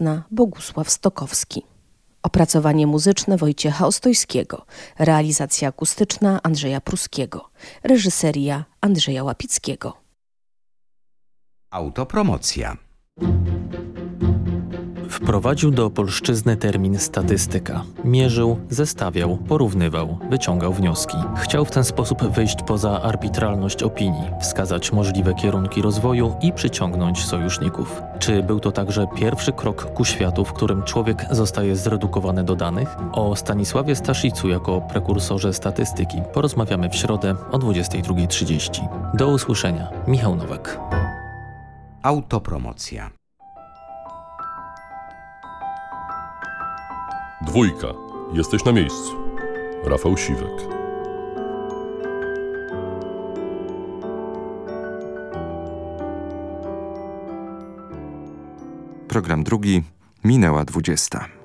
nocna Bogusław Stokowski. Opracowanie muzyczne Wojciecha Ostojskiego, realizacja akustyczna Andrzeja Pruskiego, reżyseria Andrzeja Łapickiego. Autopromocja. Wprowadził do polszczyzny termin statystyka. Mierzył, zestawiał, porównywał, wyciągał wnioski. Chciał w ten sposób wyjść poza arbitralność opinii, wskazać możliwe kierunki rozwoju i przyciągnąć sojuszników. Czy był to także pierwszy krok ku światu, w którym człowiek zostaje zredukowany do danych? O Stanisławie Staszicu jako prekursorze statystyki porozmawiamy w środę o 22.30. Do usłyszenia. Michał Nowak. Autopromocja. Dwójka. Jesteś na miejscu. Rafał Siwek. Program drugi. Minęła dwudziesta.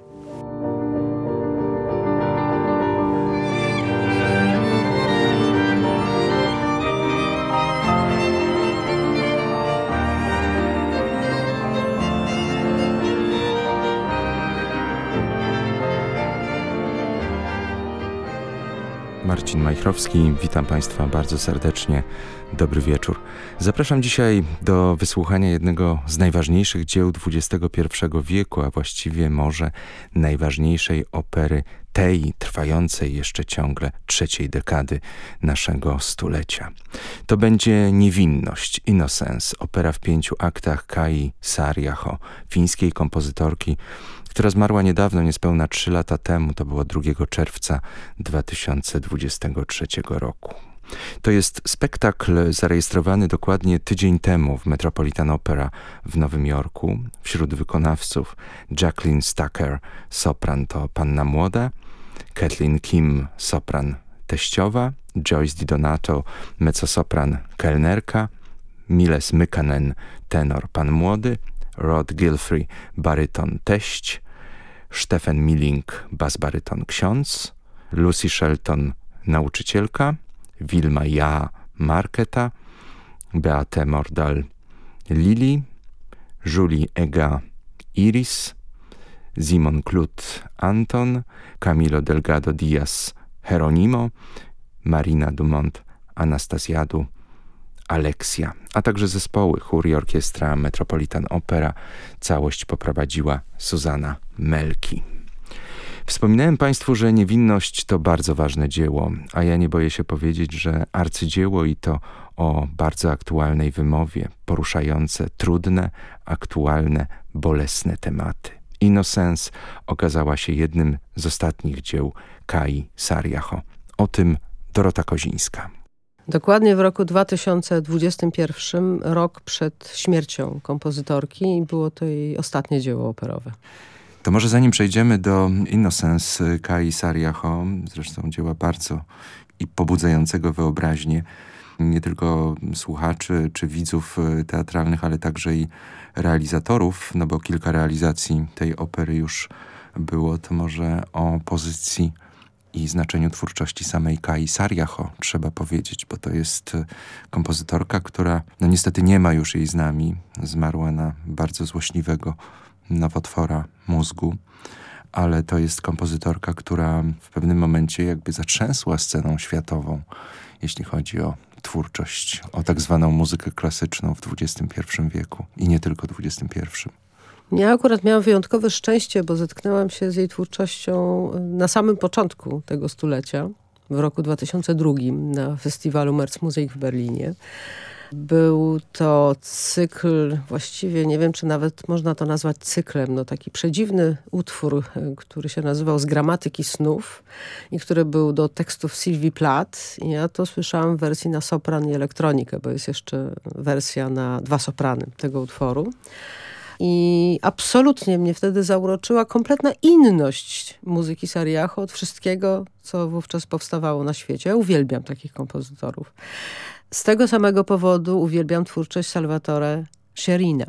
Marcin Majchrowski, witam Państwa bardzo serdecznie. Dobry wieczór. Zapraszam dzisiaj do wysłuchania jednego z najważniejszych dzieł XXI wieku, a właściwie może najważniejszej opery tej trwającej jeszcze ciągle trzeciej dekady naszego stulecia. To będzie Niewinność, Innocence, opera w pięciu aktach Kai Sariaho, fińskiej kompozytorki, która zmarła niedawno, niespełna trzy lata temu, to było 2 czerwca 2023 roku. To jest spektakl zarejestrowany dokładnie tydzień temu w Metropolitan Opera w Nowym Jorku. Wśród wykonawców Jacqueline Stacker, sopran to panna młoda, Kathleen Kim, sopran teściowa, Joyce Di Donato, mezzosopran kelnerka, Miles Mykanen, tenor pan młody, Rod Gilfrey, baryton teść, Stephen Milling, bas-baryton ksiądz, Lucy Shelton, nauczycielka, Wilma Ja, marketa, Beate Mordal, Lili, Julie Ega, Iris, Simon Klut, Anton, Camilo Delgado Diaz, Heronimo, Marina Dumont, Anastasiadu, Alexia, a także zespoły chór i orkiestra Metropolitan Opera. Całość poprowadziła Suzana Melki. Wspominałem Państwu, że Niewinność to bardzo ważne dzieło, a ja nie boję się powiedzieć, że arcydzieło i to o bardzo aktualnej wymowie, poruszające trudne, aktualne, bolesne tematy. Innocence okazała się jednym z ostatnich dzieł Kai Sariaho. O tym Dorota Kozińska. Dokładnie w roku 2021, rok przed śmiercią kompozytorki i było to jej ostatnie dzieło operowe. To może zanim przejdziemy do Innocence Kai Sariaho, zresztą dzieła bardzo i pobudzającego wyobraźnię, nie tylko słuchaczy czy widzów teatralnych, ale także i realizatorów, no bo kilka realizacji tej opery już było, to może o pozycji i znaczeniu twórczości samej Kai Sariaho trzeba powiedzieć, bo to jest e, kompozytorka, która no niestety nie ma już jej z nami. Zmarła na bardzo złośliwego nowotwora mózgu, ale to jest kompozytorka, która w pewnym momencie jakby zatrzęsła sceną światową, jeśli chodzi o twórczość, o tak zwaną muzykę klasyczną w XXI wieku i nie tylko XXI. Ja akurat miałam wyjątkowe szczęście, bo zetknęłam się z jej twórczością na samym początku tego stulecia, w roku 2002 na festiwalu Merzmusik w Berlinie. Był to cykl, właściwie nie wiem, czy nawet można to nazwać cyklem, no taki przedziwny utwór, który się nazywał Z gramatyki snów i który był do tekstów Sylwii Plath. I ja to słyszałam w wersji na sopran i elektronikę, bo jest jeszcze wersja na dwa soprany tego utworu. I absolutnie mnie wtedy zauroczyła kompletna inność muzyki Sariacho od wszystkiego, co wówczas powstawało na świecie. Ja uwielbiam takich kompozytorów. Z tego samego powodu uwielbiam twórczość Salvatore Sherina.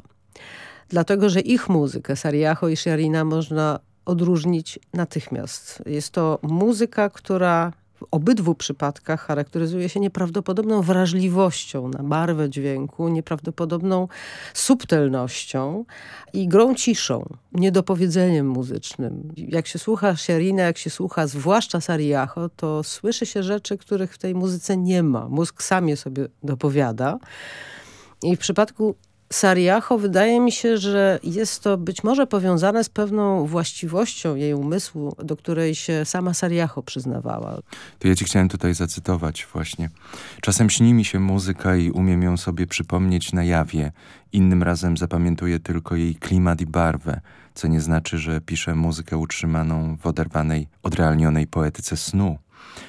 Dlatego, że ich muzykę, Sariacho i Sherina, można odróżnić natychmiast. Jest to muzyka, która obydwu przypadkach charakteryzuje się nieprawdopodobną wrażliwością na barwę dźwięku, nieprawdopodobną subtelnością i grą ciszą, niedopowiedzeniem muzycznym. Jak się słucha Sherina, jak się słucha zwłaszcza Sariacho, to słyszy się rzeczy, których w tej muzyce nie ma. Mózg sam je sobie dopowiada. I w przypadku Sariacho wydaje mi się, że jest to być może powiązane z pewną właściwością jej umysłu, do której się sama Sariacho przyznawała. To ja ci chciałem tutaj zacytować właśnie. Czasem śni mi się muzyka i umiem ją sobie przypomnieć na jawie. Innym razem zapamiętuję tylko jej klimat i barwę, co nie znaczy, że piszę muzykę utrzymaną w oderwanej, odrealnionej poetyce snu.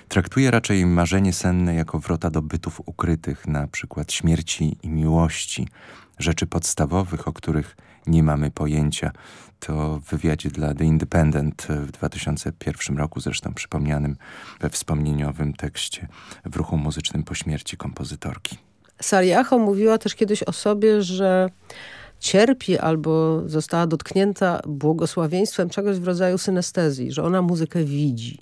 Traktuję raczej marzenie senne jako wrota do bytów ukrytych, na przykład śmierci i miłości, rzeczy podstawowych, o których nie mamy pojęcia. To w wywiadzie dla The Independent w 2001 roku, zresztą przypomnianym we wspomnieniowym tekście w ruchu muzycznym po śmierci kompozytorki. Sariacho mówiła też kiedyś o sobie, że cierpi albo została dotknięta błogosławieństwem czegoś w rodzaju synestezji, że ona muzykę widzi.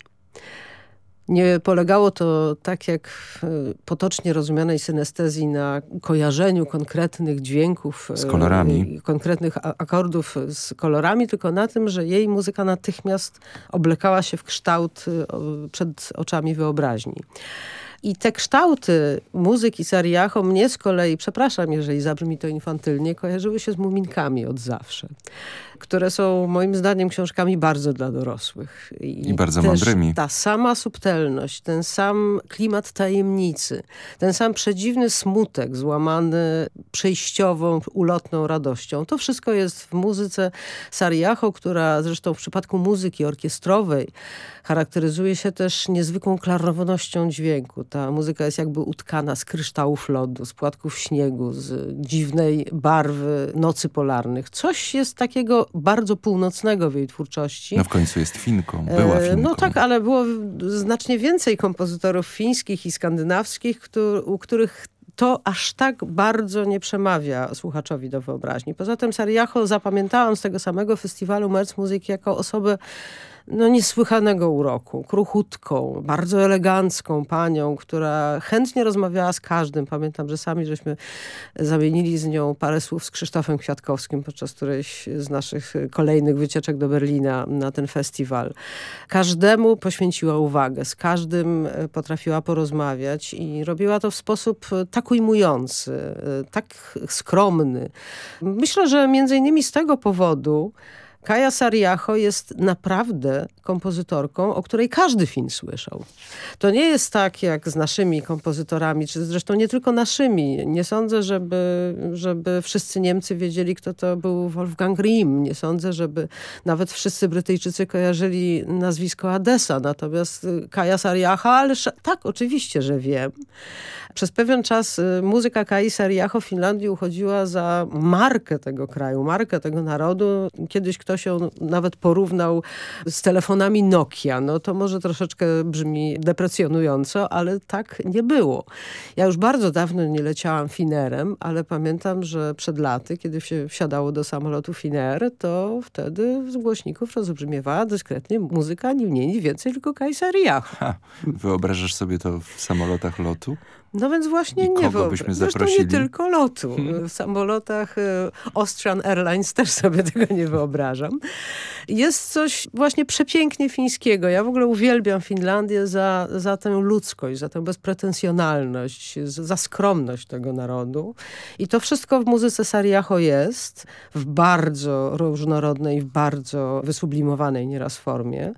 Nie polegało to, tak jak w potocznie rozumianej synestezji, na kojarzeniu konkretnych dźwięków. Z kolorami. Konkretnych akordów z kolorami, tylko na tym, że jej muzyka natychmiast oblekała się w kształt przed oczami wyobraźni. I te kształty muzyki Sariacho mnie z kolei, przepraszam, jeżeli zabrzmi to infantylnie, kojarzyły się z muminkami od zawsze które są moim zdaniem książkami bardzo dla dorosłych. I, I bardzo mądrymi. Ta sama subtelność, ten sam klimat tajemnicy, ten sam przedziwny smutek złamany przejściową, ulotną radością. To wszystko jest w muzyce Sariacho, która zresztą w przypadku muzyki orkiestrowej charakteryzuje się też niezwykłą klarownością dźwięku. Ta muzyka jest jakby utkana z kryształów lodu, z płatków śniegu, z dziwnej barwy nocy polarnych. Coś jest takiego bardzo północnego w jej twórczości. No w końcu jest Finką, była e, Finką. No tak, ale było znacznie więcej kompozytorów fińskich i skandynawskich, u których to aż tak bardzo nie przemawia słuchaczowi do wyobraźni. Poza tym Sariacho zapamiętałam z tego samego festiwalu Merc Muzyki jako osobę no, niesłychanego uroku, kruchutką, bardzo elegancką panią, która chętnie rozmawiała z każdym. Pamiętam, że sami żeśmy zamienili z nią parę słów z Krzysztofem Kwiatkowskim podczas którejś z naszych kolejnych wycieczek do Berlina na ten festiwal. Każdemu poświęciła uwagę, z każdym e, potrafiła porozmawiać i robiła to w sposób tak ujmujący, e, tak skromny. Myślę, że między innymi z tego powodu Kaja Sariacho jest naprawdę kompozytorką, o której każdy Fin słyszał. To nie jest tak jak z naszymi kompozytorami, czy zresztą nie tylko naszymi. Nie sądzę, żeby, żeby wszyscy Niemcy wiedzieli, kto to był Wolfgang Grimm. Nie sądzę, żeby nawet wszyscy Brytyjczycy kojarzyli nazwisko Adesa. Natomiast Kaja Sariacha, ale tak, oczywiście, że wiem. Przez pewien czas y, muzyka Kai Sariacho w Finlandii uchodziła za markę tego kraju, markę tego narodu. Kiedyś ktoś ją nawet porównał z telefonami Nokia. No to może troszeczkę brzmi deprecjonująco, ale tak nie było. Ja już bardzo dawno nie leciałam Finerem, ale pamiętam, że przed laty, kiedy się wsiadało do samolotu Finer, to wtedy z głośników rozbrzmiewała dyskretnie muzyka ni mniej, ni więcej, tylko Kai Sariacho. Wyobrażasz sobie to w samolotach lotu? No więc właśnie I nie byśmy zaprosili? nie tylko lotu. W samolotach e, Austrian Airlines też sobie tego nie wyobrażam. Jest coś właśnie przepięknie fińskiego. Ja w ogóle uwielbiam Finlandię za, za tę ludzkość, za tę bezpretensjonalność, za skromność tego narodu. I to wszystko w muzyce Sariacho jest, w bardzo różnorodnej, w bardzo wysublimowanej nieraz formie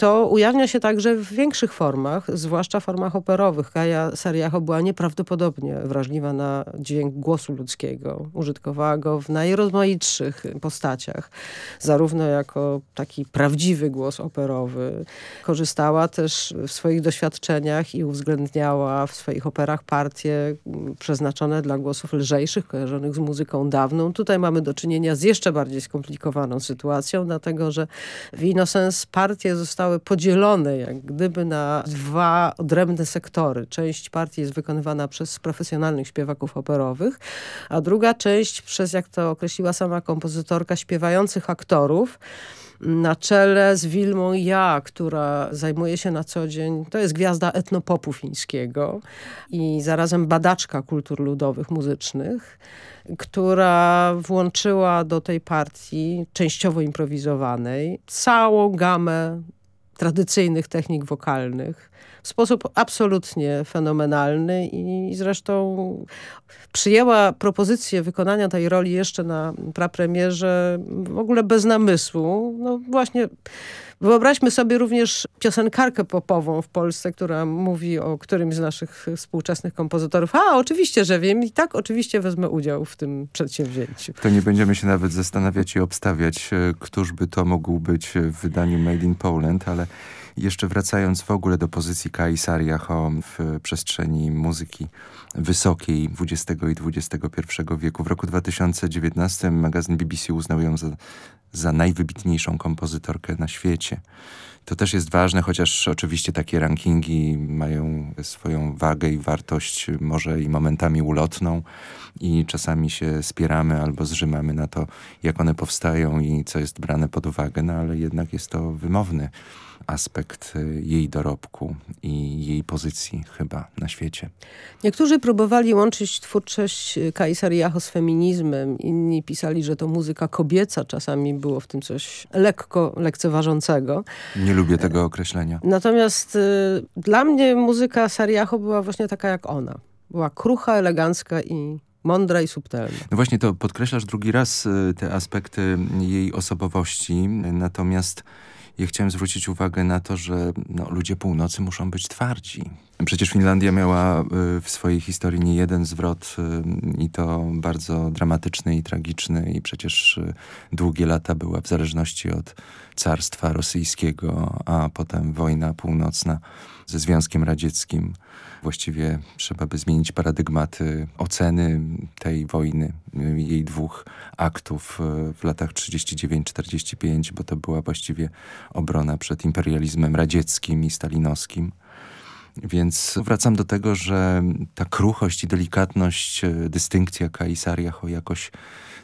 to ujawnia się także w większych formach, zwłaszcza formach operowych. Kaja Sariacho była nieprawdopodobnie wrażliwa na dźwięk głosu ludzkiego. Użytkowała go w najrozmaitszych postaciach, zarówno jako taki prawdziwy głos operowy. Korzystała też w swoich doświadczeniach i uwzględniała w swoich operach partie przeznaczone dla głosów lżejszych, kojarzonych z muzyką dawną. Tutaj mamy do czynienia z jeszcze bardziej skomplikowaną sytuacją, dlatego że w Innocence partie zostały zostały podzielone jak gdyby na dwa odrębne sektory. Część partii jest wykonywana przez profesjonalnych śpiewaków operowych, a druga część przez, jak to określiła sama kompozytorka, śpiewających aktorów, na czele z Wilmą Ja, która zajmuje się na co dzień, to jest gwiazda etnopopu fińskiego i zarazem badaczka kultur ludowych, muzycznych, która włączyła do tej partii częściowo improwizowanej całą gamę tradycyjnych technik wokalnych w sposób absolutnie fenomenalny i zresztą przyjęła propozycję wykonania tej roli jeszcze na prapremierze w ogóle bez namysłu. No właśnie Wyobraźmy sobie również piosenkarkę popową w Polsce, która mówi o którymś z naszych współczesnych kompozytorów. A, oczywiście, że wiem i tak oczywiście wezmę udział w tym przedsięwzięciu. To nie będziemy się nawet zastanawiać i obstawiać, e, któż by to mógł być w wydaniu Made in Poland, ale jeszcze wracając w ogóle do pozycji Kai w przestrzeni muzyki wysokiej XX i XXI wieku. W roku 2019 magazyn BBC uznał ją za, za najwybitniejszą kompozytorkę na świecie. To też jest ważne, chociaż oczywiście takie rankingi mają swoją wagę i wartość, może i momentami ulotną i czasami się spieramy albo zrzymamy na to, jak one powstają i co jest brane pod uwagę, no ale jednak jest to wymowny aspekt y, jej dorobku i jej pozycji chyba na świecie. Niektórzy próbowali łączyć twórczość Kaisar Jacho z feminizmem. Inni pisali, że to muzyka kobieca. Czasami było w tym coś lekko lekceważącego. Nie lubię tego określenia. Natomiast y, dla mnie muzyka Sariacho była właśnie taka jak ona. Była krucha, elegancka i mądra i subtelna. No właśnie to podkreślasz drugi raz y, te aspekty jej osobowości, natomiast ja chciałem zwrócić uwagę na to, że no, ludzie północy muszą być twardzi. Przecież Finlandia miała y, w swojej historii nie jeden zwrot y, i to bardzo dramatyczny i tragiczny i przecież y, długie lata była w zależności od carstwa rosyjskiego, a potem wojna północna ze Związkiem Radzieckim. Właściwie trzeba by zmienić paradygmaty oceny tej wojny, jej dwóch aktów e, w latach 39-45, bo to była właściwie obrona przed imperializmem radzieckim i stalinowskim. Więc wracam do tego, że ta kruchość i delikatność, e, dystynkcja Kaisariacho jakoś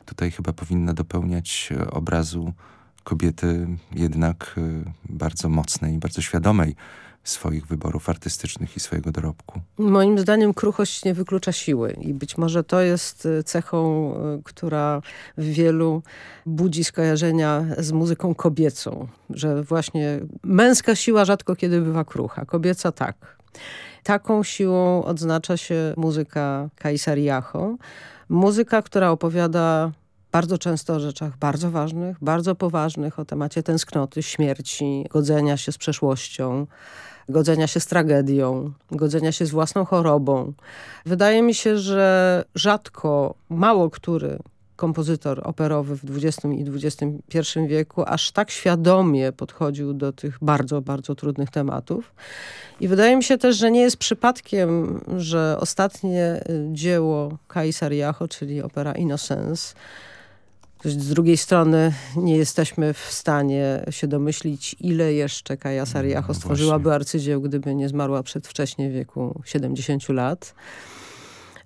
tutaj chyba powinna dopełniać obrazu kobiety jednak bardzo mocnej, bardzo świadomej swoich wyborów artystycznych i swojego dorobku. Moim zdaniem kruchość nie wyklucza siły i być może to jest y, cechą, y, która w wielu budzi skojarzenia z muzyką kobiecą, że właśnie męska siła rzadko kiedy bywa krucha, kobieca tak. Taką siłą odznacza się muzyka Kaisariacho. Muzyka, która opowiada bardzo często o rzeczach bardzo ważnych, bardzo poważnych, o temacie tęsknoty, śmierci, godzenia się z przeszłością, godzenia się z tragedią, godzenia się z własną chorobą. Wydaje mi się, że rzadko, mało który kompozytor operowy w XX i XXI wieku aż tak świadomie podchodził do tych bardzo, bardzo trudnych tematów. I wydaje mi się też, że nie jest przypadkiem, że ostatnie dzieło Kai Sariacho, czyli opera Innocence, z drugiej strony nie jesteśmy w stanie się domyślić, ile jeszcze Kaja Sariacho no stworzyłaby arcydzieł, gdyby nie zmarła przedwcześnie w wieku 70 lat.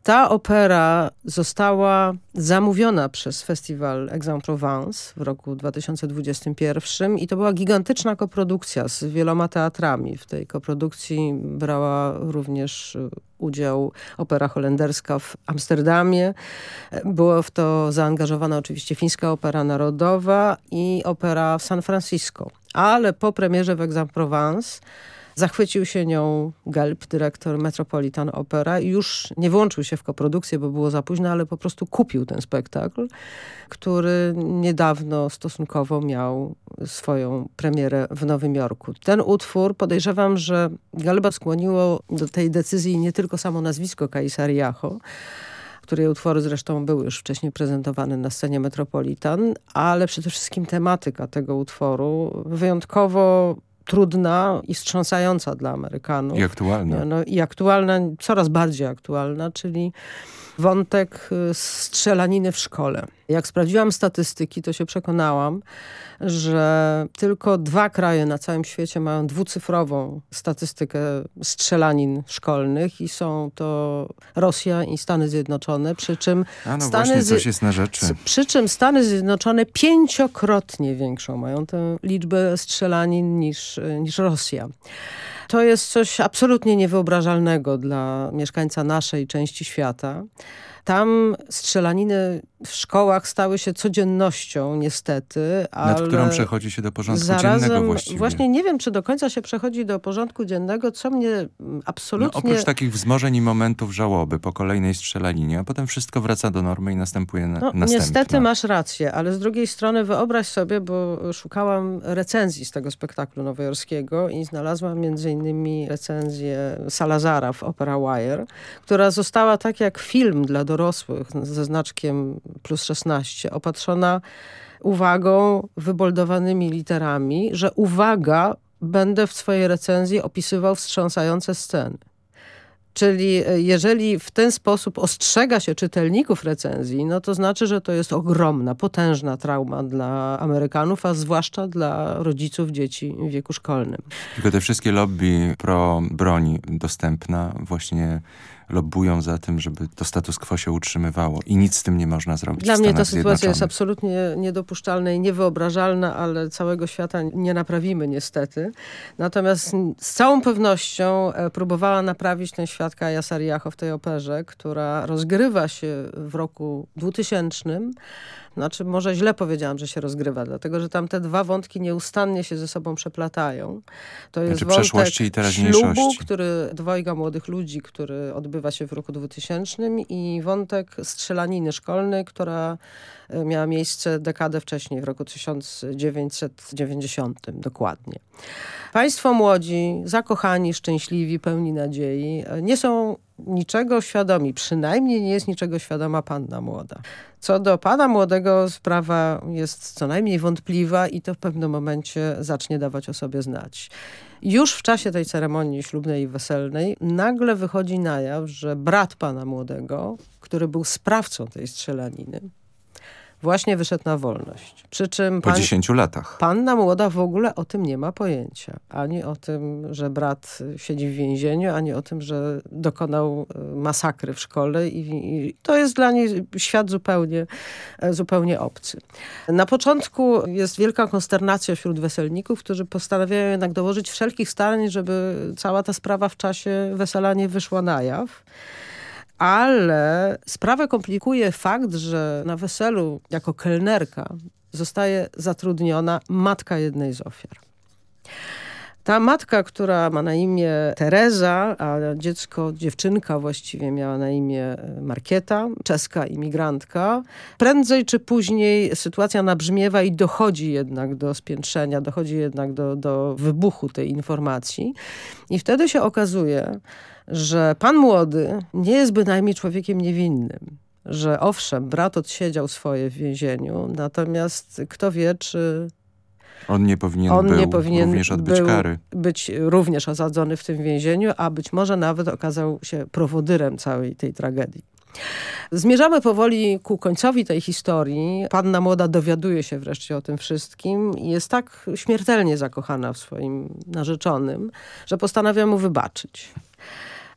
Ta opera została zamówiona przez festiwal Aix-en-Provence w roku 2021 i to była gigantyczna koprodukcja z wieloma teatrami. W tej koprodukcji brała również udział opera holenderska w Amsterdamie. Była w to zaangażowana oczywiście Fińska Opera Narodowa i opera w San Francisco. Ale po premierze w Aix-en-Provence Zachwycił się nią Gelb, dyrektor Metropolitan Opera i już nie włączył się w koprodukcję, bo było za późno, ale po prostu kupił ten spektakl, który niedawno stosunkowo miał swoją premierę w Nowym Jorku. Ten utwór podejrzewam, że Galba skłoniło do tej decyzji nie tylko samo nazwisko Kaisariacho, której utwory zresztą były już wcześniej prezentowane na scenie Metropolitan, ale przede wszystkim tematyka tego utworu wyjątkowo trudna i wstrząsająca dla Amerykanów. I aktualna. No, I aktualna, coraz bardziej aktualna, czyli wątek y, strzelaniny w szkole. Jak sprawdziłam statystyki, to się przekonałam, że tylko dwa kraje na całym świecie mają dwucyfrową statystykę strzelanin szkolnych i są to Rosja i Stany Zjednoczone, przy czym A no Stany właśnie, coś jest na rzeczy. przy czym Stany Zjednoczone pięciokrotnie większą mają tę liczbę strzelanin niż, niż Rosja. To jest coś absolutnie niewyobrażalnego dla mieszkańca naszej części świata. Tam strzelaniny w szkołach stały się codziennością, niestety. Nad ale którą przechodzi się do porządku zarazem dziennego właściwie. Właśnie nie wiem, czy do końca się przechodzi do porządku dziennego, co mnie mm, No, absolutnie... oprócz takich wzmożeń i momentów żałoby po kolejnej strzelaninie, a potem wszystko wraca do normy i następuje na, No, następna. niestety masz rację, ale z drugiej strony wyobraź sobie, bo szukałam recenzji z tego spektaklu nowojorskiego i znalazłam między innymi recenzję Salazara w Opera Wire, która została tak jak film dla dorosłych ze znaczkiem plus 16, opatrzona uwagą, wyboldowanymi literami, że uwaga, będę w swojej recenzji opisywał wstrząsające sceny. Czyli e, jeżeli w ten sposób ostrzega się czytelników recenzji, no to znaczy, że to jest ogromna, potężna trauma dla Amerykanów, a zwłaszcza dla rodziców dzieci w wieku szkolnym. Tylko te wszystkie lobby pro broni dostępna właśnie lobbują za tym, żeby to status quo się utrzymywało i nic z tym nie można zrobić Dla mnie ta sytuacja jest absolutnie niedopuszczalna i niewyobrażalna, ale całego świata nie naprawimy niestety. Natomiast z całą pewnością e, próbowała naprawić ten świat Kaja Sariacho w tej operze, która rozgrywa się w roku 2000. Znaczy, może źle powiedziałam, że się rozgrywa, dlatego że tam te dwa wątki nieustannie się ze sobą przeplatają. To jest Znaczy wątek przeszłości i teraźniejszości. ślubu, który dwojga młodych ludzi, który odbywa się w roku 2000 i wątek strzelaniny szkolnej, która miała miejsce dekadę wcześniej, w roku 1990 dokładnie. Państwo młodzi, zakochani, szczęśliwi, pełni nadziei, e, nie są niczego świadomi, przynajmniej nie jest niczego świadoma panna młoda. Co do pana młodego, sprawa jest co najmniej wątpliwa i to w pewnym momencie zacznie dawać o sobie znać. Już w czasie tej ceremonii ślubnej i weselnej nagle wychodzi na jaw, że brat pana młodego, który był sprawcą tej strzelaniny, właśnie wyszedł na wolność. Przy czym Po pan, 10 latach. panna młoda w ogóle o tym nie ma pojęcia. Ani o tym, że brat siedzi w więzieniu, ani o tym, że dokonał e, masakry w szkole i, i to jest dla niej świat zupełnie, e, zupełnie obcy. Na początku jest wielka konsternacja wśród weselników, którzy postanawiają jednak dołożyć wszelkich starań, żeby cała ta sprawa w czasie wesela nie wyszła na jaw. Ale sprawę komplikuje fakt, że na weselu jako kelnerka zostaje zatrudniona matka jednej z ofiar. Ta matka, która ma na imię Teresa, a dziecko, dziewczynka właściwie miała na imię e, Markieta, czeska imigrantka, prędzej czy później sytuacja nabrzmiewa i dochodzi jednak do spiętrzenia, dochodzi jednak do, do wybuchu tej informacji. I wtedy się okazuje, że pan młody nie jest bynajmniej człowiekiem niewinnym. Że owszem, brat odsiedział swoje w więzieniu, natomiast kto wie, czy On nie powinien, on był nie powinien również odbyć był kary. być również osadzony w tym więzieniu, a być może nawet okazał się prowodyrem całej tej tragedii. Zmierzamy powoli ku końcowi tej historii. Panna młoda dowiaduje się wreszcie o tym wszystkim i jest tak śmiertelnie zakochana w swoim narzeczonym, że postanawia mu wybaczyć.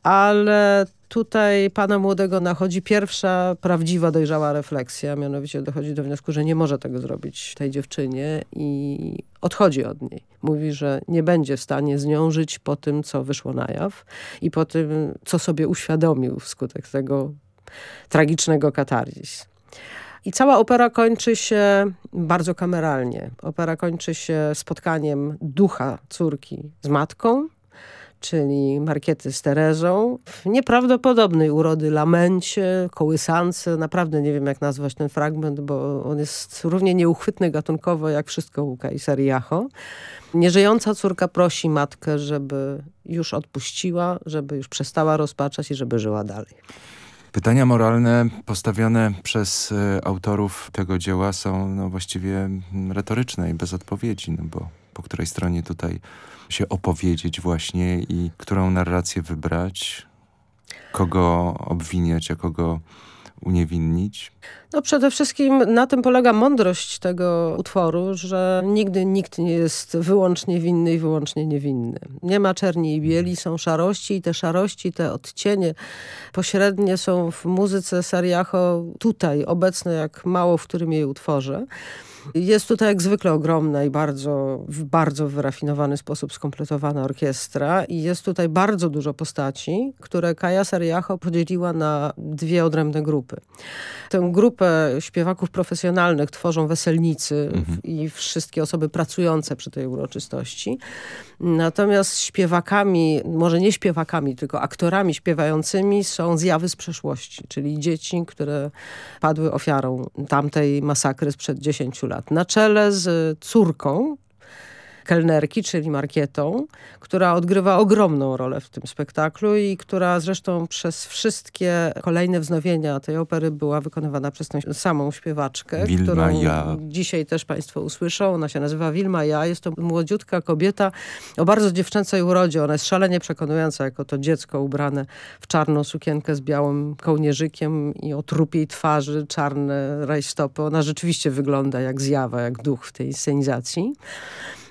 Ale tutaj pana młodego nachodzi pierwsza prawdziwa, dojrzała refleksja. Mianowicie dochodzi do wniosku, że nie może tego zrobić tej dziewczynie i odchodzi od niej. Mówi, że nie będzie w stanie z nią żyć po tym, co wyszło na jaw i po tym, co sobie uświadomił wskutek tego tragicznego katarzis. I cała opera kończy się bardzo kameralnie. Opera kończy się spotkaniem ducha córki z matką, czyli Markiety z Terezą, w nieprawdopodobnej urody lamencie, kołysance. Naprawdę nie wiem, jak nazwać ten fragment, bo on jest równie nieuchwytny gatunkowo, jak wszystko u Kaisariacho. Nieżyjąca córka prosi matkę, żeby już odpuściła, żeby już przestała rozpaczać i żeby żyła dalej. Pytania moralne postawione przez e, autorów tego dzieła są no, właściwie mm, retoryczne i bez odpowiedzi, no bo po której stronie tutaj się opowiedzieć właśnie i którą narrację wybrać, kogo obwiniać, a kogo uniewinnić? No przede wszystkim na tym polega mądrość tego utworu, że nigdy nikt nie jest wyłącznie winny i wyłącznie niewinny. Nie ma czerni i bieli, są szarości i te szarości, te odcienie pośrednie są w muzyce Sariacho tutaj obecne jak mało w którym jej utworze. Jest tutaj jak zwykle ogromna i bardzo, w bardzo wyrafinowany sposób skompletowana orkiestra i jest tutaj bardzo dużo postaci, które Kaja Sariacho podzieliła na dwie odrębne grupy. Tę grupę śpiewaków profesjonalnych tworzą weselnicy mhm. i wszystkie osoby pracujące przy tej uroczystości. Natomiast śpiewakami, może nie śpiewakami, tylko aktorami śpiewającymi są zjawy z przeszłości, czyli dzieci, które padły ofiarą tamtej masakry sprzed 10 lat. Na czele z córką kelnerki, czyli Markietą, która odgrywa ogromną rolę w tym spektaklu i która zresztą przez wszystkie kolejne wznowienia tej opery była wykonywana przez tą samą śpiewaczkę, Wilma którą ja. dzisiaj też Państwo usłyszą. Ona się nazywa Wilma Ja. Jest to młodziutka kobieta o bardzo dziewczęcej urodzie. Ona jest szalenie przekonująca jako to dziecko ubrane w czarną sukienkę z białym kołnierzykiem i o trupiej twarzy, czarne rajstopy. Ona rzeczywiście wygląda jak zjawa, jak duch w tej scenizacji.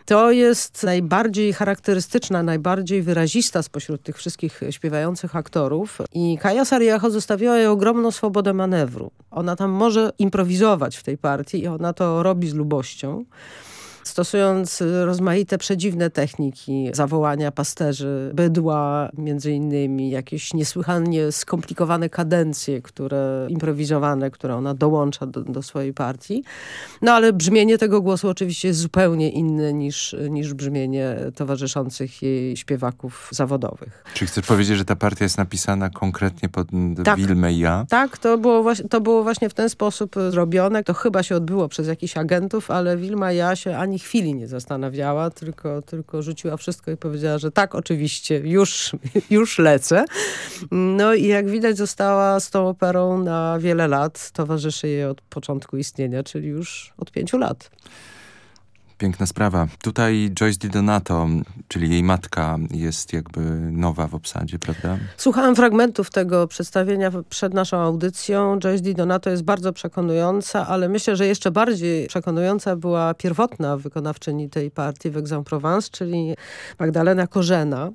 To jest najbardziej charakterystyczna, najbardziej wyrazista spośród tych wszystkich śpiewających aktorów. I Kaja Sariacho zostawiła jej ogromną swobodę manewru. Ona tam może improwizować w tej partii i ona to robi z lubością stosując rozmaite przedziwne techniki zawołania pasterzy, bydła między innymi, jakieś niesłychanie skomplikowane kadencje, które improwizowane, które ona dołącza do, do swojej partii. No ale brzmienie tego głosu oczywiście jest zupełnie inne niż, niż brzmienie towarzyszących jej śpiewaków zawodowych. Czy chcesz powiedzieć, że ta partia jest napisana konkretnie pod tak, Wilmę i ja? Tak, to było, właśnie, to było właśnie w ten sposób zrobione. To chyba się odbyło przez jakichś agentów, ale Wilma ja się ani ani chwili nie zastanawiała, tylko, tylko rzuciła wszystko i powiedziała, że tak, oczywiście, już, już lecę. No i jak widać została z tą operą na wiele lat. Towarzyszy jej od początku istnienia, czyli już od pięciu lat. Piękna sprawa. Tutaj Joyce Di Donato, czyli jej matka, jest jakby nowa w obsadzie, prawda? Słuchałam fragmentów tego przedstawienia przed naszą audycją. Joyce Di Donato jest bardzo przekonująca, ale myślę, że jeszcze bardziej przekonująca była pierwotna wykonawczyni tej partii w Aix-en-Provence, czyli Magdalena Korzena.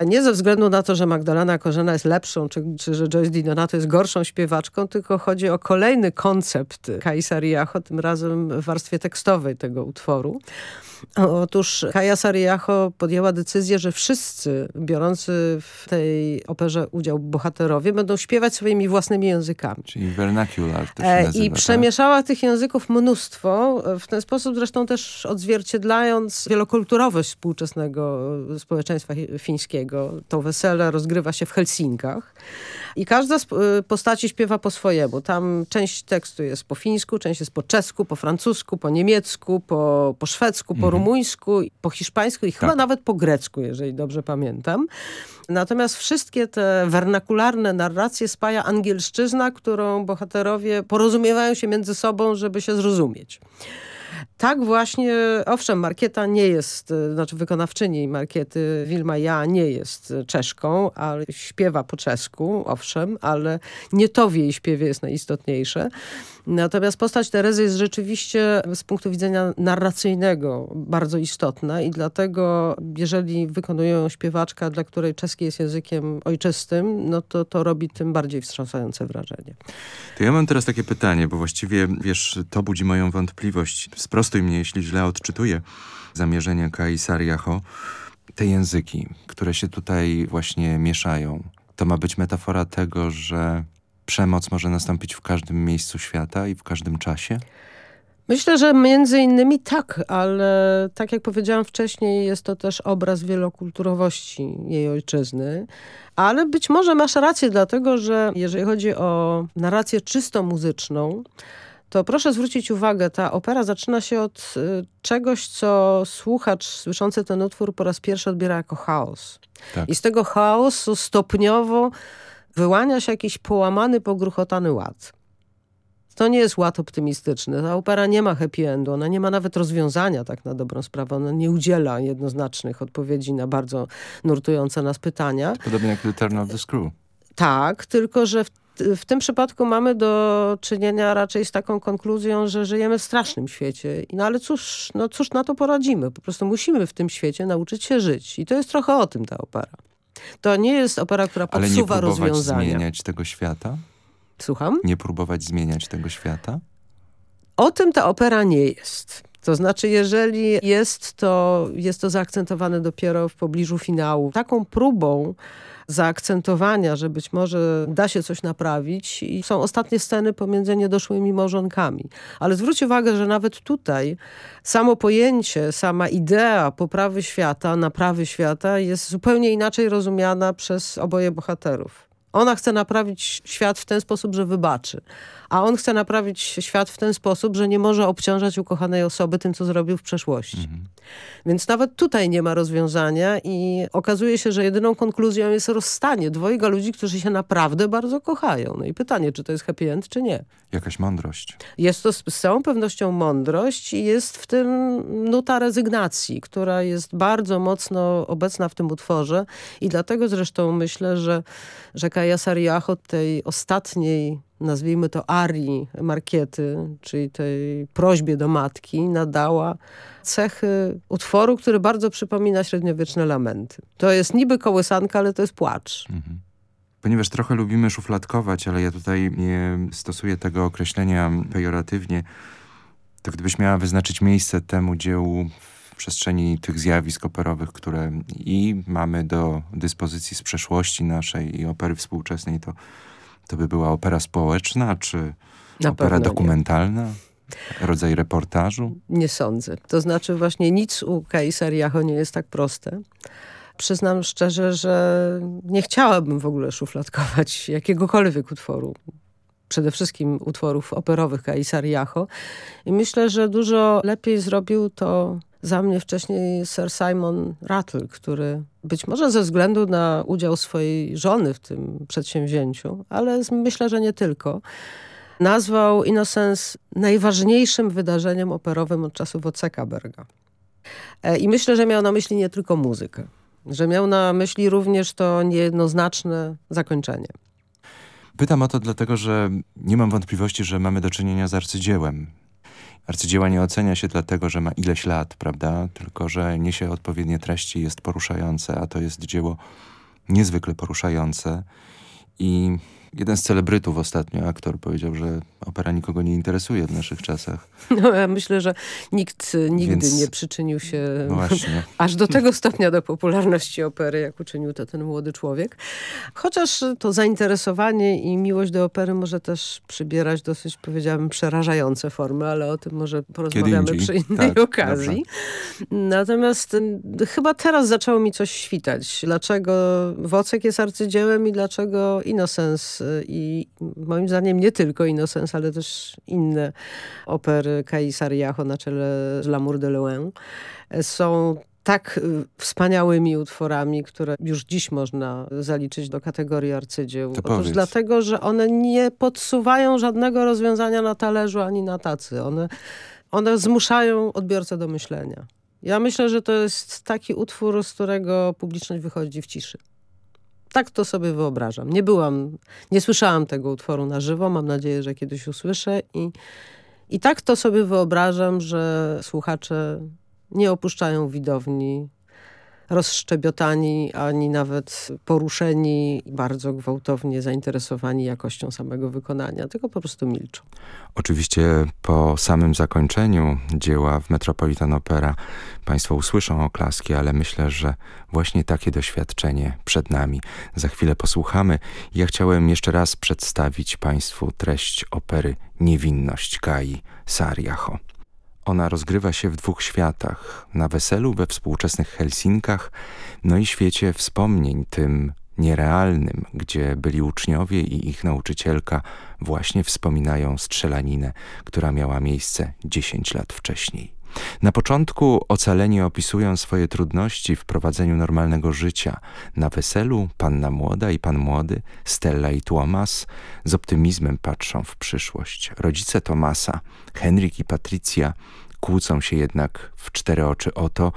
Nie ze względu na to, że Magdalena Korzena jest lepszą, czy, czy że Joyce Di Donato jest gorszą śpiewaczką, tylko chodzi o kolejny koncept Kaisariacho, tym razem w warstwie tekstowej tego utworu. Otóż Kaja Sariacho podjęła decyzję, że wszyscy biorący w tej operze udział bohaterowie będą śpiewać swoimi własnymi językami. Czyli vernacular to się e, nazywa, I tak? przemieszała tych języków mnóstwo, w ten sposób zresztą też odzwierciedlając wielokulturowość współczesnego społeczeństwa fińskiego. To wesele rozgrywa się w Helsinkach. I każda z y, postaci śpiewa po swojemu. Tam część tekstu jest po fińsku, część jest po czesku, po francusku, po niemiecku, po, po szwedzku, po mhm. Rumuńsku, po hiszpańsku i tak. chyba nawet po grecku, jeżeli dobrze pamiętam. Natomiast wszystkie te wernakularne narracje spaja angielszczyzna, którą bohaterowie porozumiewają się między sobą, żeby się zrozumieć. Tak właśnie, owszem, Markieta nie jest, e, znaczy wykonawczyni Markiety Wilma Ja nie jest Czeszką, ale śpiewa po czesku, owszem, ale nie to w jej śpiewie jest najistotniejsze. Natomiast postać Terezy jest rzeczywiście z punktu widzenia narracyjnego bardzo istotna i dlatego jeżeli wykonują ją śpiewaczka, dla której czeski jest językiem ojczystym, no to to robi tym bardziej wstrząsające wrażenie. To ja mam teraz takie pytanie, bo właściwie, wiesz, to budzi moją wątpliwość. Sprostuj mnie, jeśli źle odczytuję zamierzenia Kai Sariacho. Te języki, które się tutaj właśnie mieszają, to ma być metafora tego, że przemoc może nastąpić w każdym miejscu świata i w każdym czasie? Myślę, że między innymi tak, ale tak jak powiedziałam wcześniej, jest to też obraz wielokulturowości jej ojczyzny. Ale być może masz rację, dlatego że jeżeli chodzi o narrację czysto muzyczną, to proszę zwrócić uwagę, ta opera zaczyna się od y, czegoś, co słuchacz słyszący ten utwór po raz pierwszy odbiera jako chaos. Tak. I z tego chaosu stopniowo wyłania się jakiś połamany, pogruchotany ład. To nie jest ład optymistyczny. Ta opera nie ma happy endu, ona nie ma nawet rozwiązania tak na dobrą sprawę. Ona nie udziela jednoznacznych odpowiedzi na bardzo nurtujące nas pytania. Podobnie jak The Turn of the Screw. Tak, tylko że w w tym przypadku mamy do czynienia raczej z taką konkluzją, że żyjemy w strasznym świecie. No ale cóż, no cóż na to poradzimy? Po prostu musimy w tym świecie nauczyć się żyć. I to jest trochę o tym ta opera. To nie jest opera, która podsuwa Ale nie próbować rozwiązania. zmieniać tego świata? Słucham? Nie próbować zmieniać tego świata? O tym ta opera nie jest. To znaczy, jeżeli jest to, jest to zaakcentowane dopiero w pobliżu finału. Taką próbą zaakcentowania, że być może da się coś naprawić i są ostatnie sceny pomiędzy niedoszłymi małżonkami. Ale zwróć uwagę, że nawet tutaj samo pojęcie, sama idea poprawy świata, naprawy świata jest zupełnie inaczej rozumiana przez oboje bohaterów. Ona chce naprawić świat w ten sposób, że wybaczy. A on chce naprawić świat w ten sposób, że nie może obciążać ukochanej osoby tym, co zrobił w przeszłości. Mhm. Więc nawet tutaj nie ma rozwiązania i okazuje się, że jedyną konkluzją jest rozstanie dwojga ludzi, którzy się naprawdę bardzo kochają. No i pytanie, czy to jest happy end, czy nie. Jakaś mądrość. Jest to z, z całą pewnością mądrość i jest w tym nuta rezygnacji, która jest bardzo mocno obecna w tym utworze i dlatego zresztą myślę, że, że Kaja Sariacho tej ostatniej nazwijmy to arii Markiety, czyli tej prośbie do matki, nadała cechy utworu, który bardzo przypomina średniowieczne lamenty. To jest niby kołysanka, ale to jest płacz. Mhm. Ponieważ trochę lubimy szufladkować, ale ja tutaj nie stosuję tego określenia pejoratywnie, to gdybyś miała wyznaczyć miejsce temu dziełu w przestrzeni tych zjawisk operowych, które i mamy do dyspozycji z przeszłości naszej i opery współczesnej, to, to by była opera społeczna, czy Na opera pewno nie. dokumentalna? Rodzaj reportażu? Nie sądzę. To znaczy właśnie nic u Kai Sariacho nie jest tak proste. Przyznam szczerze, że nie chciałabym w ogóle szufladkować jakiegokolwiek utworu. Przede wszystkim utworów operowych Kai Sariacho. I myślę, że dużo lepiej zrobił to za mnie wcześniej Sir Simon Rattle, który być może ze względu na udział swojej żony w tym przedsięwzięciu, ale myślę, że nie tylko, nazwał Innocence najważniejszym wydarzeniem operowym od czasów Berga. E, I myślę, że miał na myśli nie tylko muzykę, że miał na myśli również to niejednoznaczne zakończenie. Pytam o to dlatego, że nie mam wątpliwości, że mamy do czynienia z arcydziełem. Arcydzieła nie ocenia się dlatego, że ma ileś lat, prawda? Tylko, że niesie odpowiednie treści, jest poruszające, a to jest dzieło niezwykle poruszające. I jeden z celebrytów ostatnio, aktor, powiedział, że opera nikogo nie interesuje w naszych czasach. No, ja myślę, że nikt e, nigdy Więc- nie przyczynił się No właśnie. aż do tego stopnia do popularności opery, jak uczynił to ten młody człowiek. Chociaż to zainteresowanie i miłość do opery może też przybierać dosyć, powiedziałabym, przerażające formy, ale o tym może porozmawiamy przy innej Tak, okazji. Natomiast y, chyba teraz zaczęło mi coś świtać. Dlaczego Wocek jest arcydziełem i dlaczego Innocence y, i moim zdaniem nie tylko Innocence, ale też inne opery Kai Sariacho na czele z L'amour de Loin y, są tak y, wspaniałymi utworami, które już dziś można zaliczyć do kategorii arcydzieł. To Otóż powiedz. dlatego, że one nie podsuwają żadnego rozwiązania na talerzu ani na tacy. One, one zmuszają odbiorcę do myślenia. Ja myślę, że to jest taki utwór, z którego publiczność wychodzi w ciszy. Tak to sobie wyobrażam. Nie byłam, nie słyszałam tego utworu na żywo. Mam nadzieję, że kiedyś usłyszę i, i tak to sobie wyobrażam, że słuchacze nie opuszczają widowni rozszczebiotani, ani nawet poruszeni, bardzo gwałtownie zainteresowani jakością samego wykonania, tylko po prostu milczą. Oczywiście po samym zakończeniu dzieła w Metropolitan Opera Państwo usłyszą oklaski, ale myślę, że właśnie takie doświadczenie przed nami. Za chwilę posłuchamy. Ja chciałem jeszcze raz przedstawić Państwu treść opery Niewinność Kai Sariacho. Ona rozgrywa się w dwóch światach. Na weselu we współczesnych Helsinkach, no i świecie wspomnień, tym nierealnym, gdzie byli uczniowie i ich nauczycielka właśnie wspominają strzelaninę, która miała miejsce 10 lat wcześniej. Na początku ocaleni opisują swoje trudności w prowadzeniu normalnego życia. Na weselu panna młoda i pan młody, Stella i Tuomas, z optymizmem patrzą w przyszłość. Rodzice Tomasa, Henryk i Patrycja, kłócą się jednak w cztery oczy o to,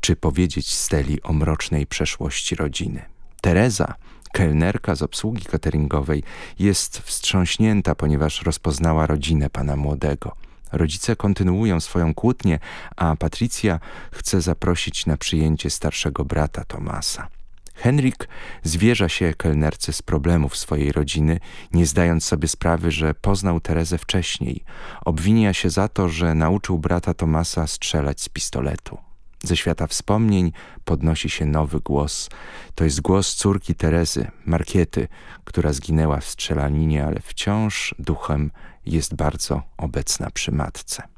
czy powiedzieć Steli o mrocznej przeszłości rodziny. Teresa, Kelnerka z obsługi cateringowej jest wstrząśnięta, ponieważ rozpoznała rodzinę pana młodego. Rodzice kontynuują swoją kłótnię, a Patricja chce zaprosić na przyjęcie starszego brata Tomasa. Henryk zwierza się kelnerce z problemów swojej rodziny, nie zdając sobie sprawy, że poznał Terezę wcześniej. Obwinia się za to, że nauczył brata Tomasa strzelać z pistoletu. Ze świata wspomnień podnosi się nowy głos. To jest głos córki Terezy, Markiety, która zginęła w strzelaninie, ale wciąż duchem jest bardzo obecna przy matce.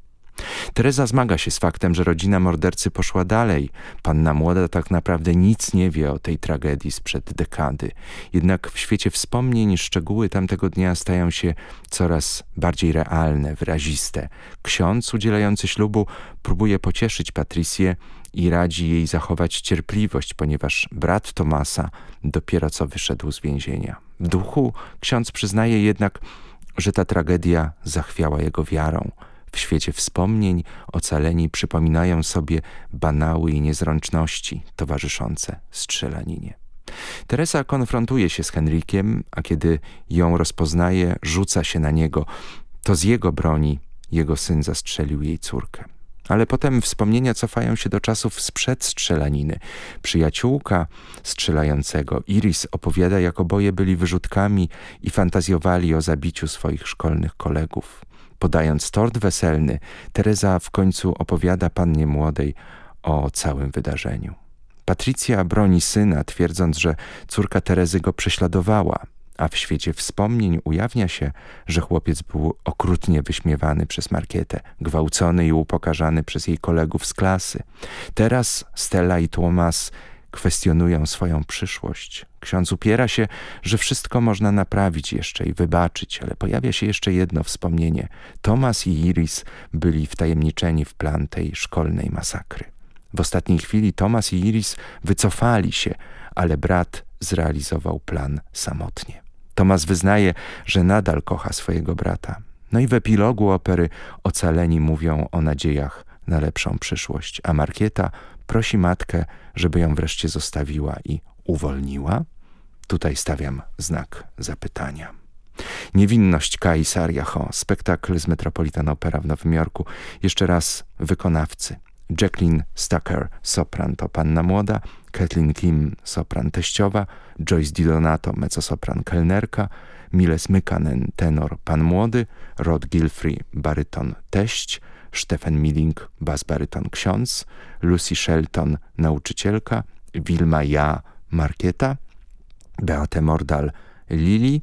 Teresa zmaga się z faktem, że rodzina mordercy poszła dalej. Panna młoda tak naprawdę nic nie wie o tej tragedii sprzed dekady. Jednak w świecie wspomnień szczegóły tamtego dnia stają się coraz bardziej realne, wyraziste. Ksiądz udzielający ślubu próbuje pocieszyć Patricję i radzi jej zachować cierpliwość, ponieważ brat Tomasa dopiero co wyszedł z więzienia. W duchu ksiądz przyznaje jednak, że ta tragedia zachwiała jego wiarą. W świecie wspomnień ocaleni przypominają sobie banały i niezręczności towarzyszące strzelaninie. Teresa konfrontuje się z Henrykiem, a kiedy ją rozpoznaje, rzuca się na niego. To z jego broni jego syn zastrzelił jej córkę. Ale potem wspomnienia cofają się do czasów sprzed strzelaniny. Przyjaciółka strzelającego, Iris, opowiada, jak oboje byli wyrzutkami i fantazjowali o zabiciu swoich szkolnych kolegów. Podając tort weselny, Teresa w końcu opowiada pannie młodej o całym wydarzeniu. Patrycja broni syna, twierdząc, że córka Terezy go prześladowała, a w świecie wspomnień ujawnia się, że chłopiec był okrutnie wyśmiewany przez Markietę, gwałcony i upokarzany przez jej kolegów z klasy. Teraz Stella i Thomas kwestionują swoją przyszłość. Ksiądz upiera się, że wszystko można naprawić jeszcze i wybaczyć, ale pojawia się jeszcze jedno wspomnienie. Tomas i Iris byli wtajemniczeni w plan tej szkolnej masakry. W ostatniej chwili Tomas i Iris wycofali się, ale brat zrealizował plan samotnie. Tomas wyznaje, że nadal kocha swojego brata. No i w epilogu opery ocaleni mówią o nadziejach na lepszą przyszłość, a Markieta prosi matkę, żeby ją wreszcie zostawiła i uwolniła? Tutaj stawiam znak zapytania. Niewinność Kai Sariaho, spektakl z Metropolitan Opera w Nowym Jorku. Jeszcze raz wykonawcy. Jacqueline Stucker, sopran to panna młoda, Kathleen Kim, sopran teściowa, Joyce DiDonato, mezzosopran kelnerka, Miles Mykanen, tenor pan młody, Rod Gilfrey, baryton teść, Stephen Milling, bas-baryton ksiądz, Lucy Shelton, nauczycielka, Wilma Ja, markieta, Beate Mordal, Lili,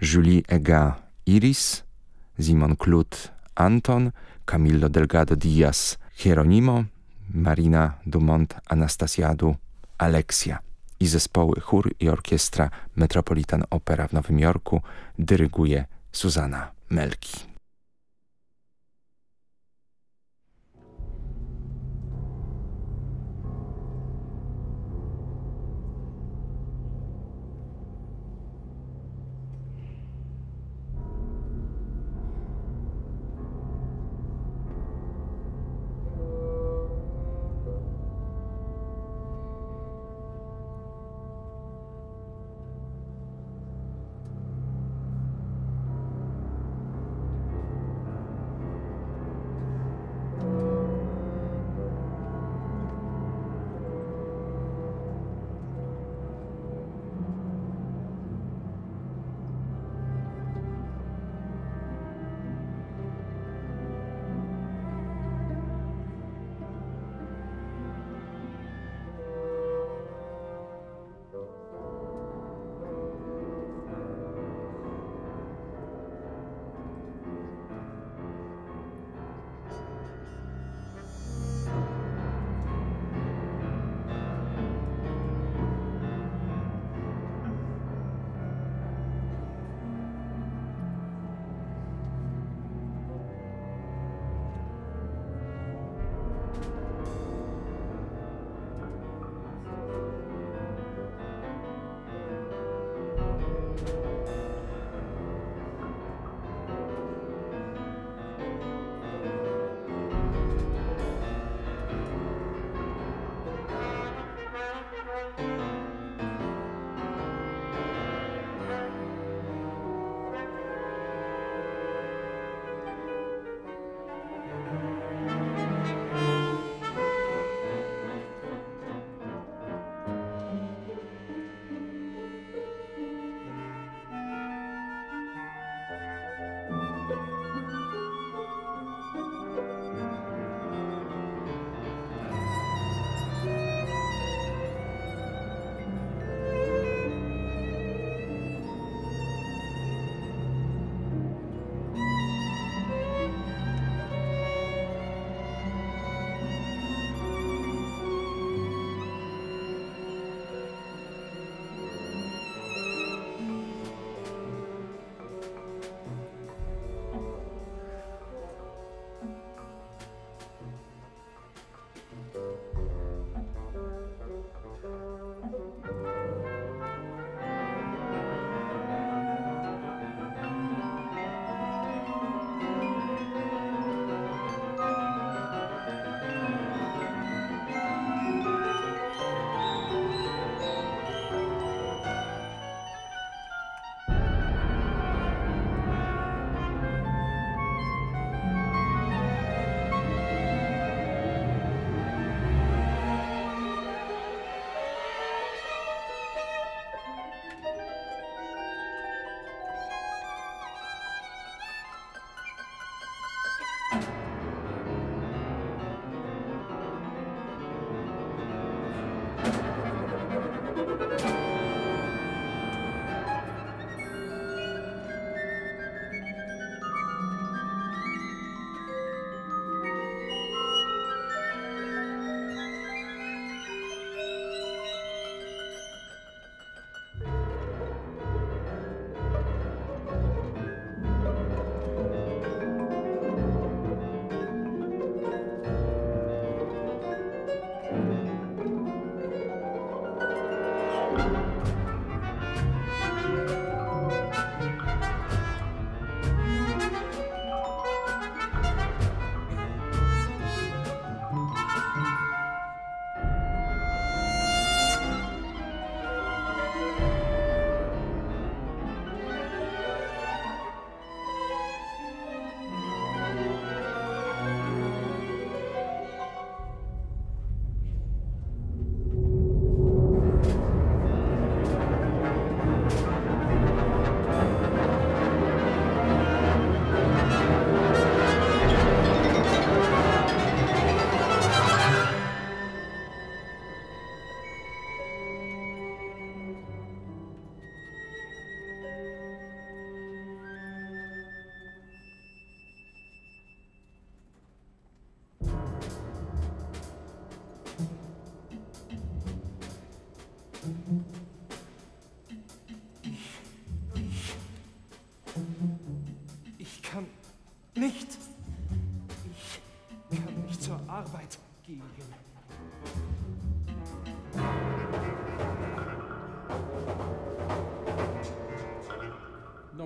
Julie Ega, Iris, Simon Klut, Anton, Camillo Delgado Diaz, Hieronimo, Marina Dumont, Anastasiadu, Alexia i zespoły chór i orkiestra Metropolitan Opera w Nowym Jorku dyryguje Suzana Melki.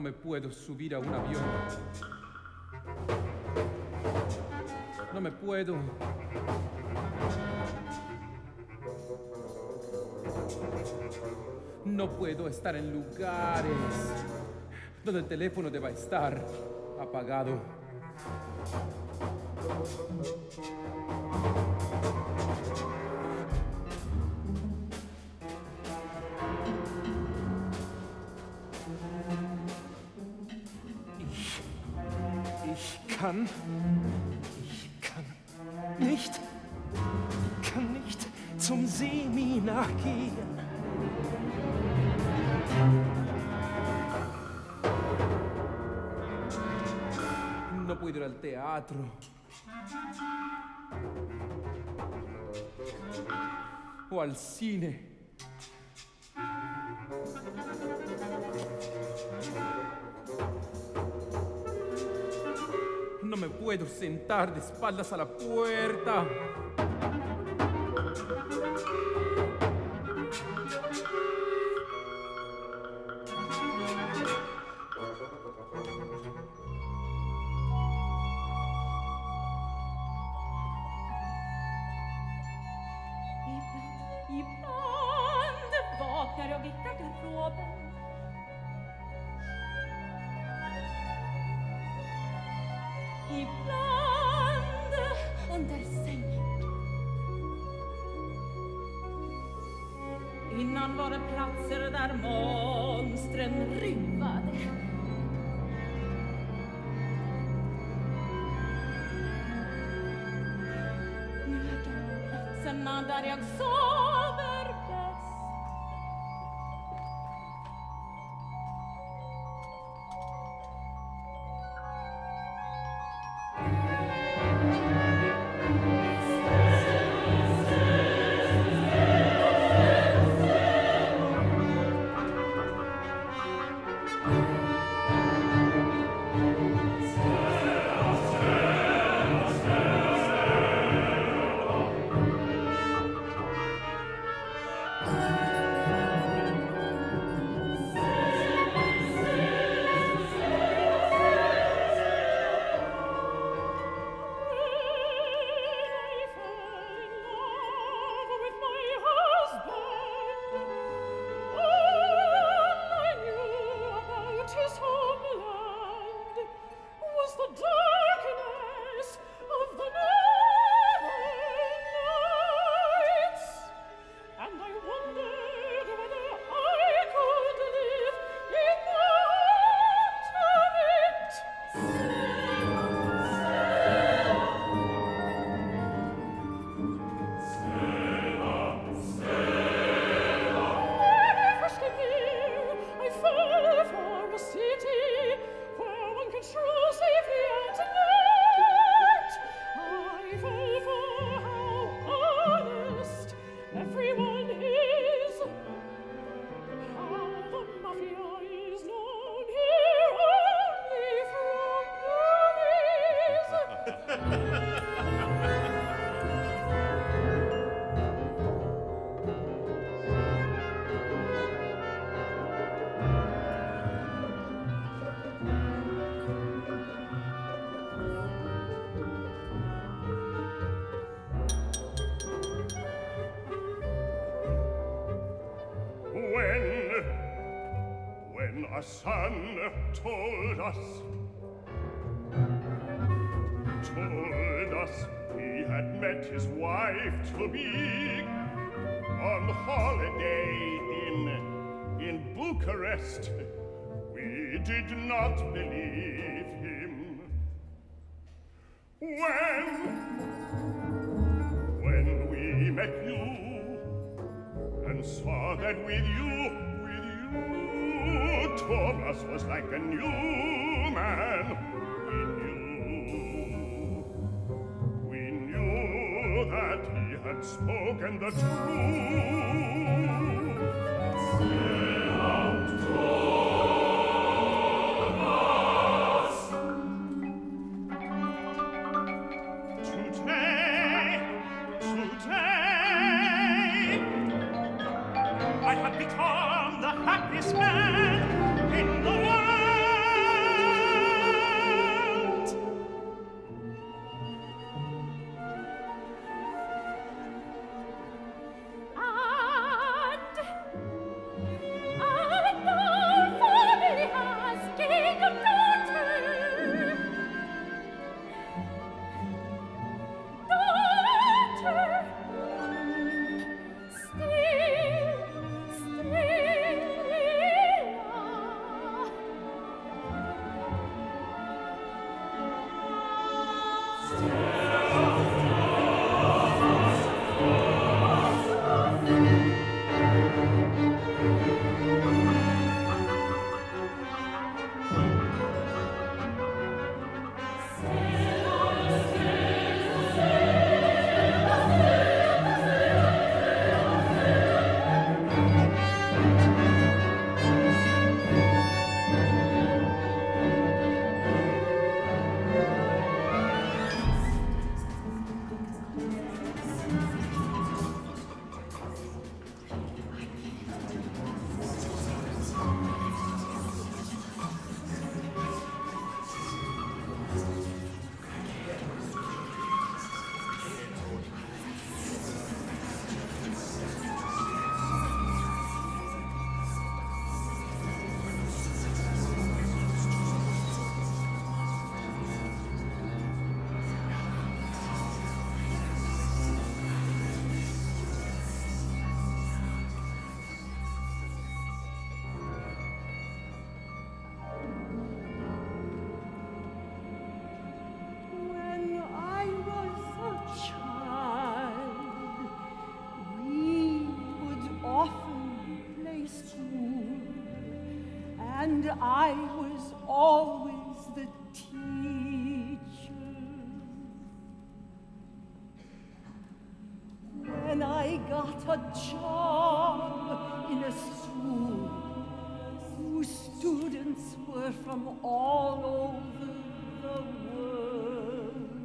No me puedo subir a un avión. No me puedo. No puedo estar en lugares donde el teléfono deba estar apagado. Al teatro. O al cine. No me puedo sentar de espaldas a la puerta. Ibland under sängen. Innan var det platser där monstren rymade Nu är de platserna där jag sover Bucharest, we did not believe him. When, when we met you, and saw that with you, with you, Thomas was like a new man. We knew, we knew that he had spoken the truth. beata charm in a school whose students were from all over the world.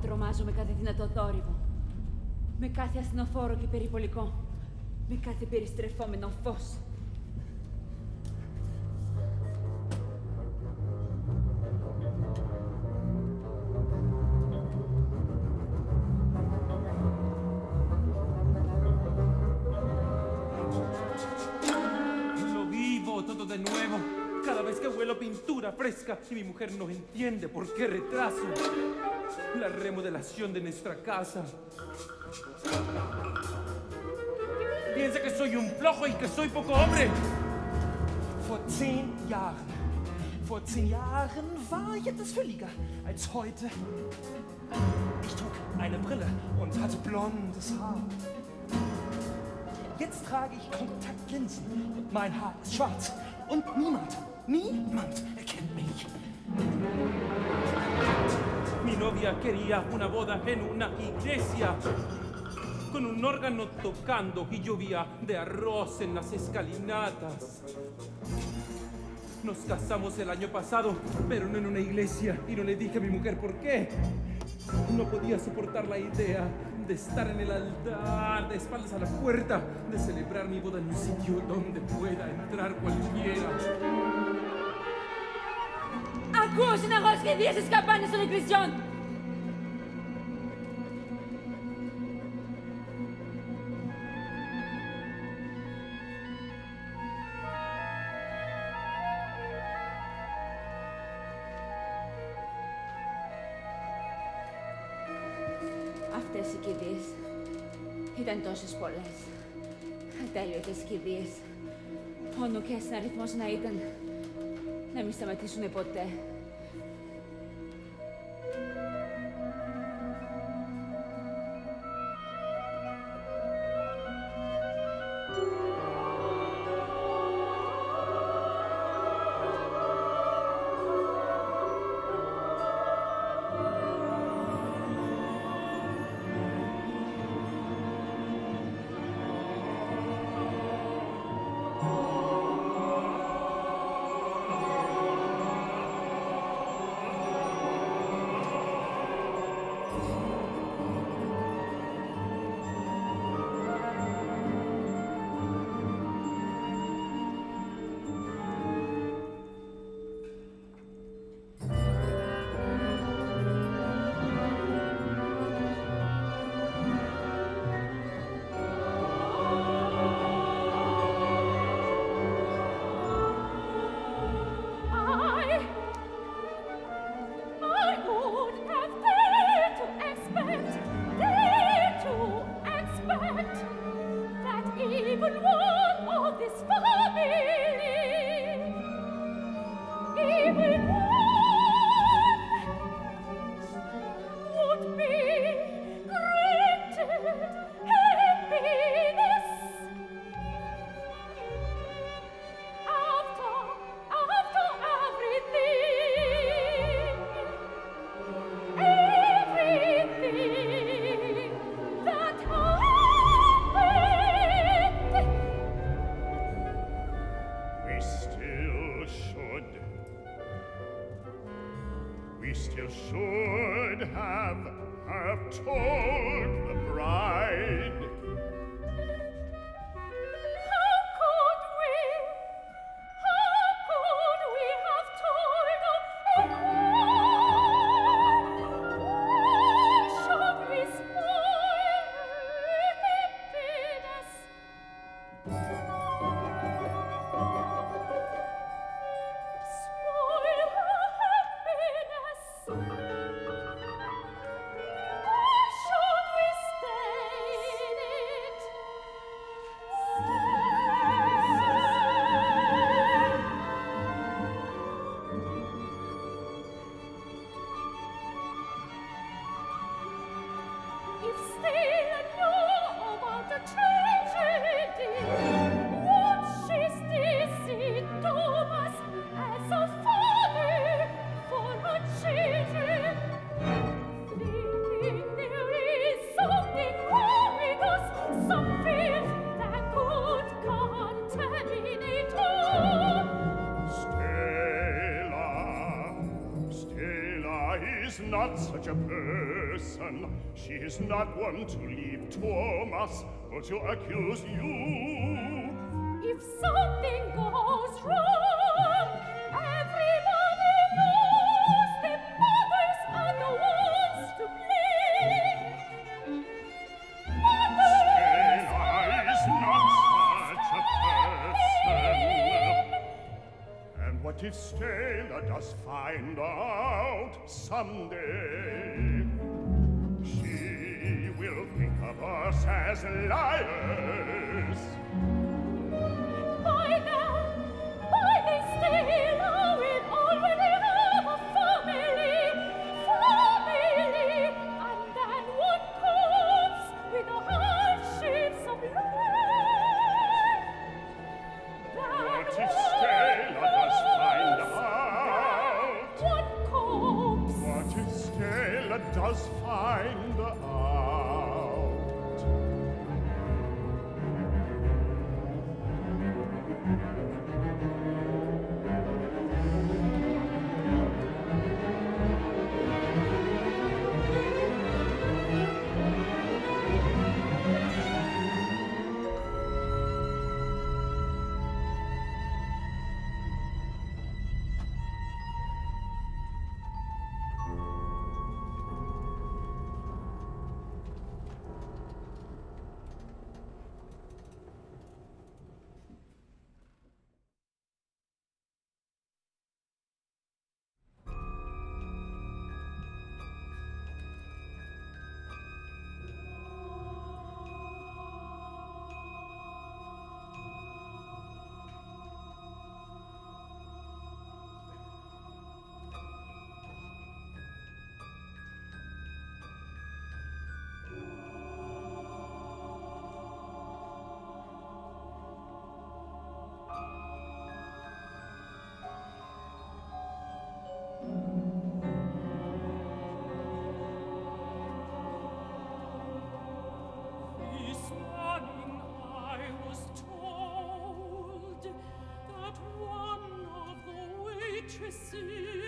ακόμα τρομάζομαι κάθε δυνατό θόρυβο. Με κάθε ασθενοφόρο και περιπολικό. Με κάθε περιστρεφόμενο φως. Lo vivo todo de nuevo. Cada vez que huelo pintura fresca y mi mujer no entiende por qué retraso La remodelación de nuestra casa. Piensa que soy un flojo y que soy poco hombre. Vor zehn Jahren, vor zehn Jahren war ich etwas fülliger als heute. Ich trug eine Brille und hatte blondes Haar. Jetzt trage ich Kontaktlinsen und mein Haar ist schwarz. Und niemand, niemand erkennt mich. Mi novia quería una boda en una iglesia. Con un órgano tocando y llovía de arroz en las escalinatas. Nos casamos el año pasado, pero no en una iglesia. Y no le dije a mi mujer por qué. No podía soportar la idea de estar en el altar, de espaldas a la puerta, de celebrar mi boda en un sitio donde pueda entrar cualquiera. ακούω συνεχώς και δύο στις των εκκλησιών του. Οι κηδείες ήταν τόσες πολλές. Ατέλειωτες κηδείες. Πόνο και αριθμός να ήταν να μην σταματήσουν ποτέ. not want to leave Thomas, or to accuse you see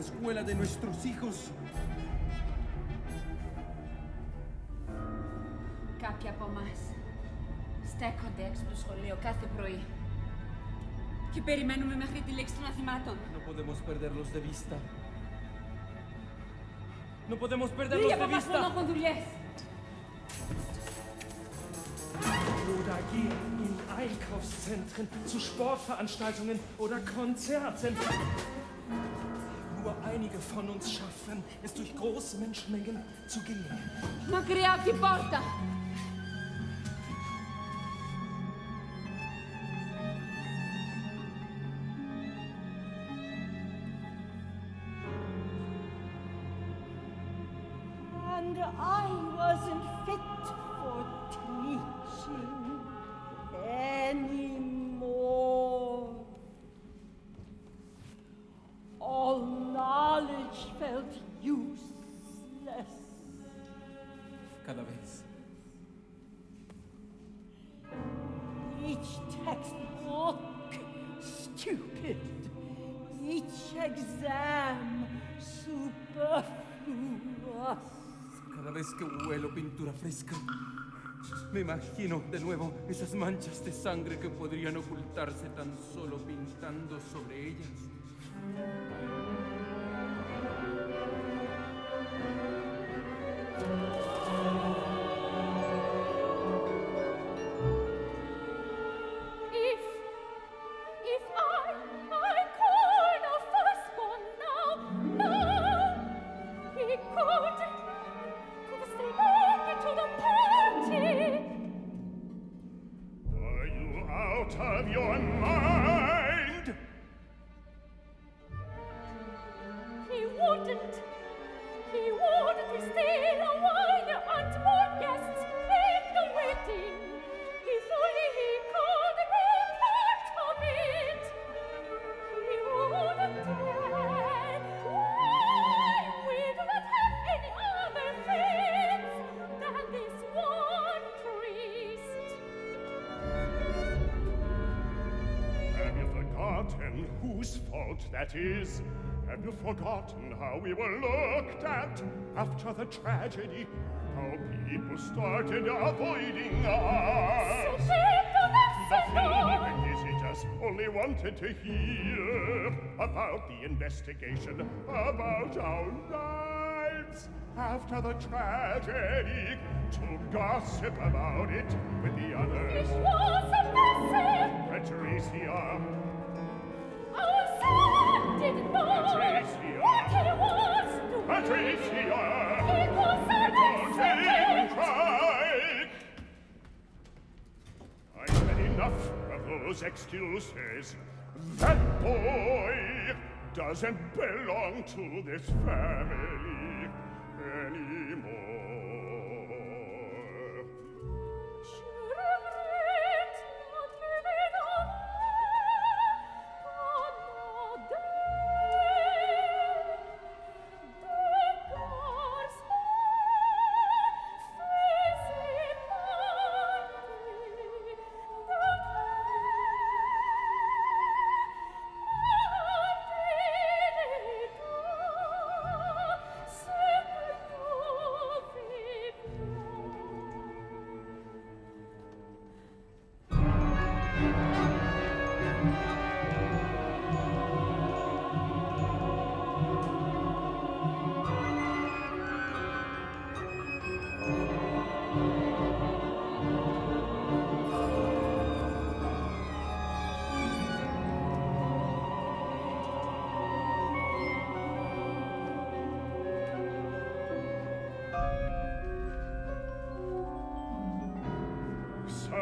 la escuela de nuestros hijos. Κάποιοι από εμάς στέκονται έξω από το σχολείο κάθε πρωί. Και περιμένουμε μέχρι τη λέξη των αθημάτων. No podemos perderlos de vista. No podemos perderlos Λίγοι de από εμάς μόνο vista. έχουν δουλειές. Oder gehen in Einkaufszentren, zu Sportveranstaltungen oder Konzerten. von uns schaffen, es durch große Menschenmengen zu gehen. Ma creati porta! And I wasn't fresca, me imagino de nuevo esas manchas de sangre que podrían ocultarse tan solo pintando sobre ellas. That is? Have you forgotten how we were looked at after the tragedy? How people started avoiding us? Feeling visitors only wanted to hear about the investigation, about our lives after the tragedy, to gossip about it with the others. It was a message. Patricia, didn't know Patricia. what it was to Patricia. Because I'm a strike. I've had enough of those excuses. That boy doesn't belong to this family anymore.